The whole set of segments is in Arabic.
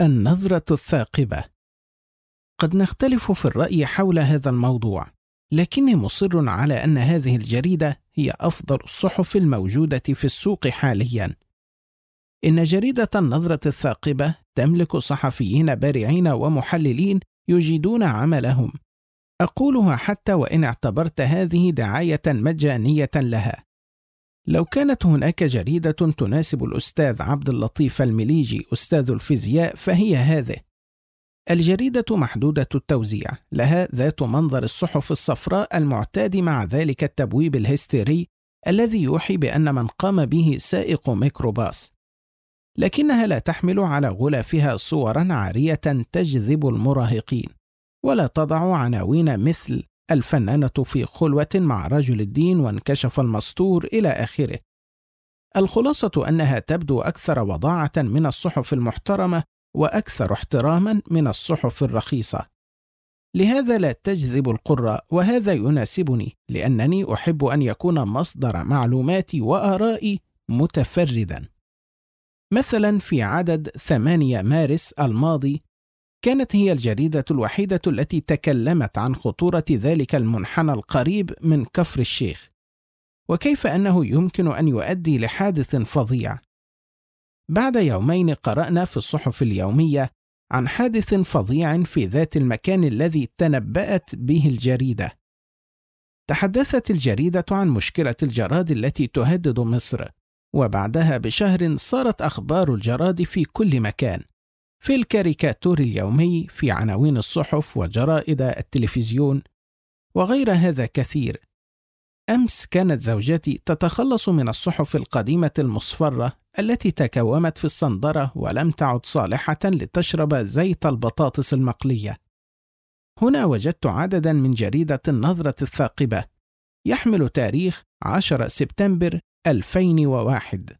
النظرة الثاقبة قد نختلف في الرأي حول هذا الموضوع، لكني مصر على أن هذه الجريدة هي أفضل الصحف الموجودة في السوق حاليًا. إن جريدة النظرة الثاقبة تملك صحفيين بارعين ومحللين يجيدون عملهم. أقولها حتى وإن اعتبرت هذه دعاية مجانية لها. لو كانت هناك جريدة تناسب الأستاذ عبد اللطيف المليجي أستاذ الفيزياء فهي هذه. الجريدة محدودة التوزيع، لها ذات منظر الصحف الصفراء المعتاد مع ذلك التبويب الهستيري الذي يوحي بأن من قام به سائق ميكروباص. لكنها لا تحمل على غلافها صورا عارية تجذب المراهقين، ولا تضع عناوين مثل الفنانة في خلوة مع رجل الدين وانكشف المستور إلى آخره. الخلاصة أنها تبدو أكثر وضاعة من الصحف المحترمة وأكثر احتراما من الصحف الرخيصة. لهذا لا تجذب القراء وهذا يناسبني لأنني أحب أن يكون مصدر معلوماتي وآرائي متفردا. مثلا في عدد 8 مارس الماضي كانت هي الجريدة الوحيدة التي تكلمت عن خطورة ذلك المنحنى القريب من كفر الشيخ، وكيف أنه يمكن أن يؤدي لحادث فظيع. بعد يومين قرأنا في الصحف اليومية عن حادث فظيع في ذات المكان الذي تنبأت به الجريدة. تحدثت الجريدة عن مشكلة الجراد التي تهدد مصر، وبعدها بشهر صارت أخبار الجراد في كل مكان. في الكاريكاتور اليومي في عناوين الصحف وجرائد التلفزيون وغير هذا كثير. أمس كانت زوجتي تتخلص من الصحف القديمة المصفرة التي تكومت في الصندرة ولم تعد صالحة لتشرب زيت البطاطس المقلية. هنا وجدت عددا من جريدة النظرة الثاقبة. يحمل تاريخ 10 سبتمبر 2001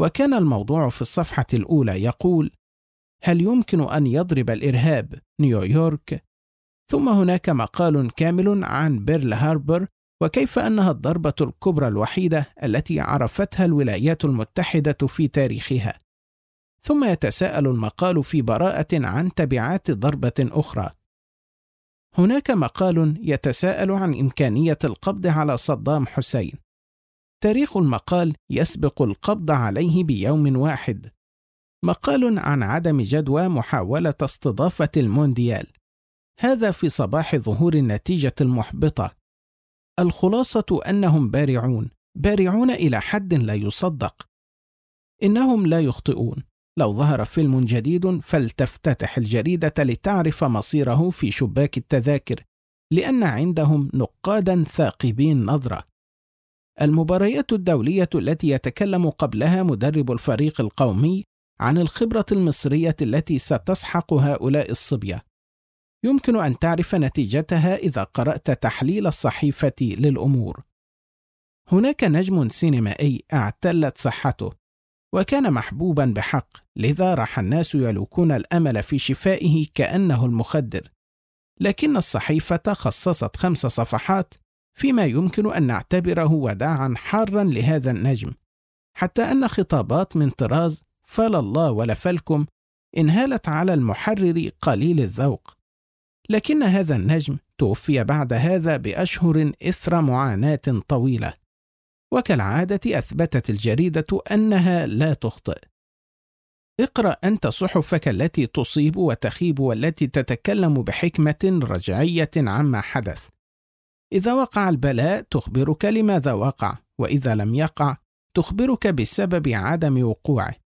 وكان الموضوع في الصفحة الأولى يقول هل يمكن أن يضرب الإرهاب نيويورك؟ ثم هناك مقال كامل عن بيرل هاربر وكيف أنها الضربة الكبرى الوحيدة التي عرفتها الولايات المتحدة في تاريخها. ثم يتساءل المقال في براءة عن تبعات ضربة أخرى. هناك مقال يتساءل عن إمكانية القبض على صدام حسين. تاريخ المقال يسبق القبض عليه بيوم واحد. مقال عن عدم جدوى محاولة استضافة المونديال. هذا في صباح ظهور النتيجة المحبطة. الخلاصة أنهم بارعون بارعون إلى حد لا يصدق. إنهم لا يخطئون. لو ظهر فيلم جديد فلتفتتح الجريدة لتعرف مصيره في شباك التذاكر لأن عندهم نقادا ثاقبين نظرة. المباريات الدولية التي يتكلم قبلها مدرب الفريق القومي عن الخبرة المصرية التي ستسحق هؤلاء الصبية. يمكن أن تعرف نتيجتها إذا قرأت تحليل الصحيفة للأمور. هناك نجم سينمائي اعتلت صحته، وكان محبوبا بحق، لذا راح الناس يلوكون الأمل في شفائه كأنه المخدر. لكن الصحيفة خصصت خمس صفحات فيما يمكن أن نعتبره وداعا حارا لهذا النجم، حتى أن خطابات من طراز فال الله ولا فلكم انهالت على المحرر قليل الذوق. لكن هذا النجم توفي بعد هذا بأشهر إثر معاناة طويلة. وكالعادة أثبتت الجريدة أنها لا تخطئ. اقرأ أنت صحفك التي تصيب وتخيب والتي تتكلم بحكمة رجعية عما حدث. إذا وقع البلاء تخبرك لماذا وقع وإذا لم يقع تخبرك بسبب عدم وقوعه.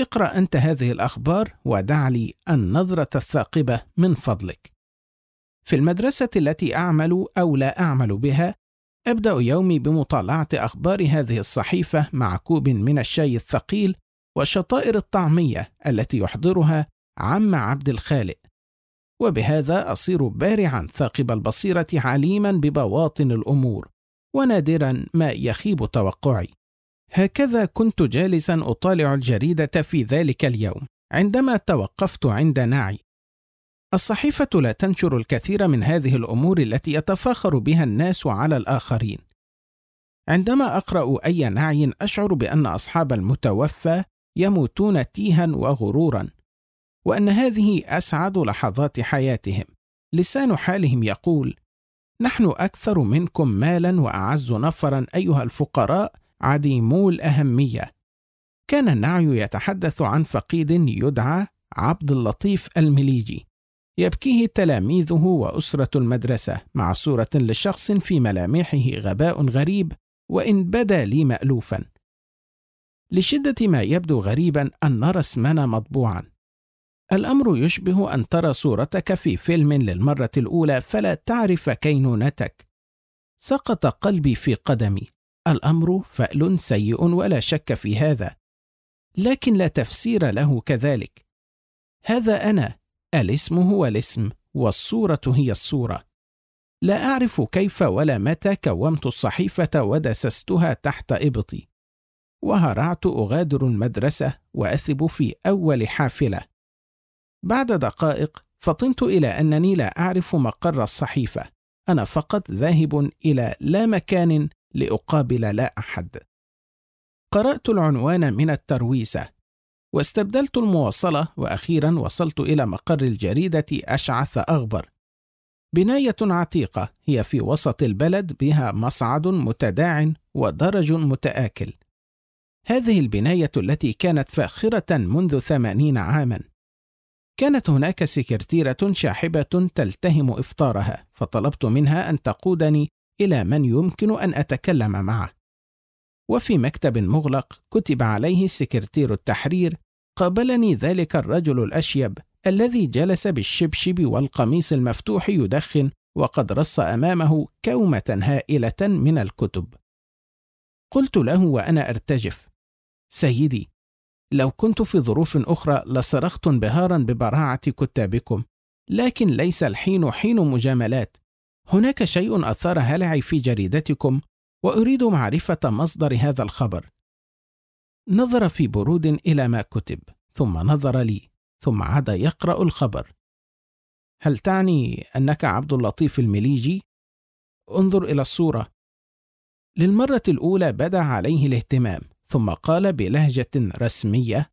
اقرأ أنت هذه الأخبار ودع لي النظرة الثاقبة من فضلك. في المدرسة التي أعمل أو لا أعمل بها، أبدأ يومي بمطالعة أخبار هذه الصحيفة مع كوب من الشاي الثقيل والشطائر الطعمية التي يحضرها عم عبد الخالق. وبهذا أصير بارعا ثاقب البصيرة عليما ببواطن الأمور، ونادرا ما يخيب توقعي. هكذا كنت جالسا أطالع الجريدة في ذلك اليوم عندما توقفت عند نعي الصحيفة لا تنشر الكثير من هذه الأمور التي يتفاخر بها الناس على الآخرين. عندما أقرأ أي نعي أشعر بأن أصحاب المتوفى يموتون تيها وغرورا وأن هذه أسعد لحظات حياتهم. لسان حالهم يقول نحن أكثر منكم مالا وأعز نفرا أيها الفقراء عديمو الأهمية كان النعي يتحدث عن فقيد يدعى عبد اللطيف المليجي. يبكيه تلاميذه وأسرة المدرسة مع صورة لشخص في ملامحه غباء غريب وإن بدا لي مألوفا. لشدة ما يبدو غريبا أن نرى اسمنا مطبوعا. الأمر يشبه أن ترى صورتك في فيلم للمرة الأولى فلا تعرف كينونتك. سقط قلبي في قدمي. الأمر فأل سيء ولا شك في هذا لكن لا تفسير له كذلك. هذا أنا الاسم هو الاسم والصورة هي الصورة. لا أعرف كيف ولا متى كومت الصحيفة ودسستها تحت إبطي. وهرعت أغادر المدرسة وأثب في أول حافلة. بعد دقائق فطنت إلى أنني لا أعرف مقر الصحيفة. أنا فقط ذاهب إلى لا مكان لأقابل لا أحد. قرأت العنوان من الترويسة واستبدلت المواصلة وأخيرا وصلت إلى مقر الجريدة أشعث أغبر. بناية عتيقة هي في وسط البلد بها مصعد متداع ودرج متآكل. هذه البناية التي كانت فاخرة منذ ثمانين عاما. كانت هناك سكرتيرة شاحبة تلتهم إفطارها فطلبت منها أن تقودني إلى من يمكن أن أتكلم معه. وفي مكتب مغلق كتب عليه سكرتير التحرير قابلني ذلك الرجل الأشيب الذي جلس بالشبشب والقميص المفتوح يدخن وقد رص أمامه كومة هائلة من الكتب. قلت له وأنا أرتجف سيدي لو كنت في ظروف أخرى لصرخت انبهارا ببراعة كتابكم لكن ليس الحين حين مجاملات. هناك شيء أثار هلعي في جريدتكم وأريد معرفة مصدر هذا الخبر. نظر في برود إلى ما كتب ثم نظر لي ثم عاد يقرأ الخبر. هل تعني أنك عبد اللطيف المليجي؟ انظر إلى الصورة. للمرة الأولى بدا عليه الاهتمام ثم قال بلهجة رسمية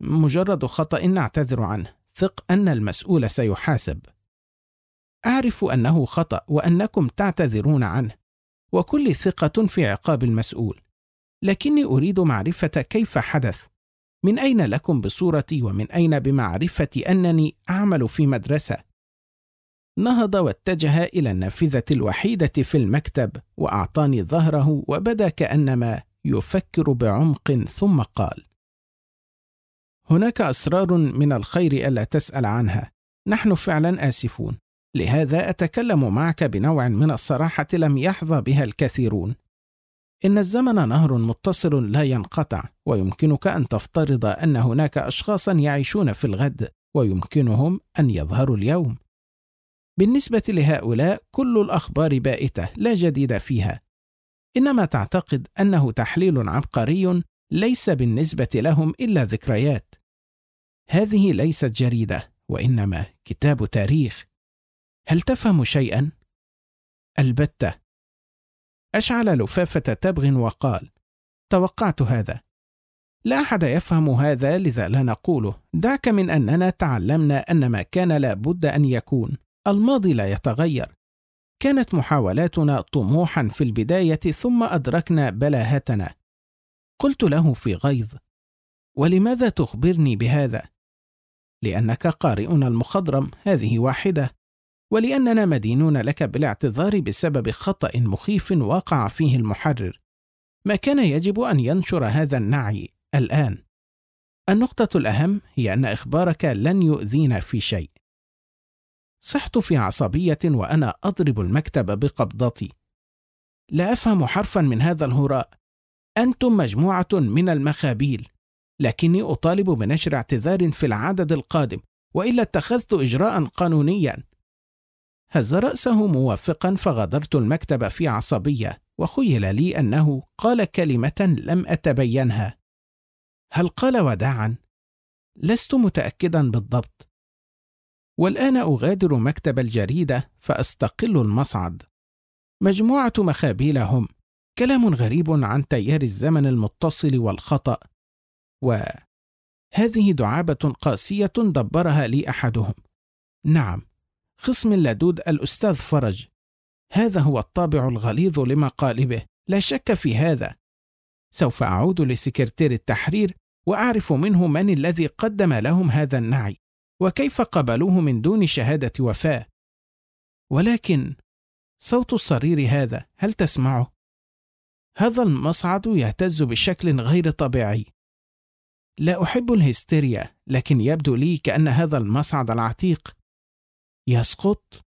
مجرد خطأ نعتذر عنه ثق أن المسؤول سيحاسب. أعرف أنه خطأ وأنكم تعتذرون عنه. وكل ثقة في عقاب المسؤول. لكني أريد معرفة كيف حدث. من أين لكم بصورتي ومن أين بمعرفة أنني أعمل في مدرسة؟ نهض واتجه إلى النافذة الوحيدة في المكتب وأعطاني ظهره وبدا كأنما يفكر بعمق ثم قال. هناك أسرار من الخير ألا تسأل عنها. نحن فعلا آسفون. لهذا أتكلم معك بنوع من الصراحة لم يحظى بها الكثيرون. إن الزمن نهر متصل لا ينقطع ويمكنك أن تفترض أن هناك أشخاصا يعيشون في الغد ويمكنهم أن يظهروا اليوم. بالنسبة لهؤلاء كل الأخبار بائتة لا جديد فيها. إنما تعتقد أنه تحليل عبقري ليس بالنسبة لهم إلا ذكريات. هذه ليست جريدة وإنما كتاب تاريخ. هل تفهم شيئا؟ البتة. أشعل لفافة تبغ وقال توقعت هذا. لا أحد يفهم هذا لذا لا نقوله دعك من أننا تعلمنا أن ما كان لا بد أن يكون. الماضي لا يتغير. كانت محاولاتنا طموحا في البداية ثم أدركنا بلاهتنا. قلت له في غيظ ولماذا تخبرني بهذا؟ لأنك قارئنا المخضرم هذه واحدة. ولأننا مدينون لك بالاعتذار بسبب خطأ مخيف وقع فيه المحرر. ما كان يجب أن ينشر هذا النعي الآن. النقطة الأهم هي أن إخبارك لن يؤذينا في شيء. صحت في عصبية وأنا أضرب المكتب بقبضتي. لا أفهم حرفا من هذا الهراء. أنتم مجموعة من المخابيل. لكني أطالب بنشر اعتذار في العدد القادم وإلا اتخذت إجراء قانونيا. هز رأسه موافقا فغادرت المكتب في عصبية وخيل لي أنه قال كلمة لم أتبينها. هل قال وداعا؟ لست متأكدا بالضبط. والآن أغادر مكتب الجريدة فأستقل المصعد. مجموعة مخابيل هم كلام غريب عن تيار الزمن المتصل والخطأ. و هذه دعابة قاسية دبرها لي أحدهم. نعم، خصم اللدود الأستاذ فرج. هذا هو الطابع الغليظ لمقالبه، لا شك في هذا. سوف أعود لسكرتير التحرير وأعرف منه من الذي قدم لهم هذا النعي، وكيف قبلوه من دون شهادة وفاة. ولكن صوت الصرير هذا هل تسمعه؟ هذا المصعد يهتز بشكل غير طبيعي. لا أحب الهستيريا، لكن يبدو لي كأن هذا المصعد العتيق يسقط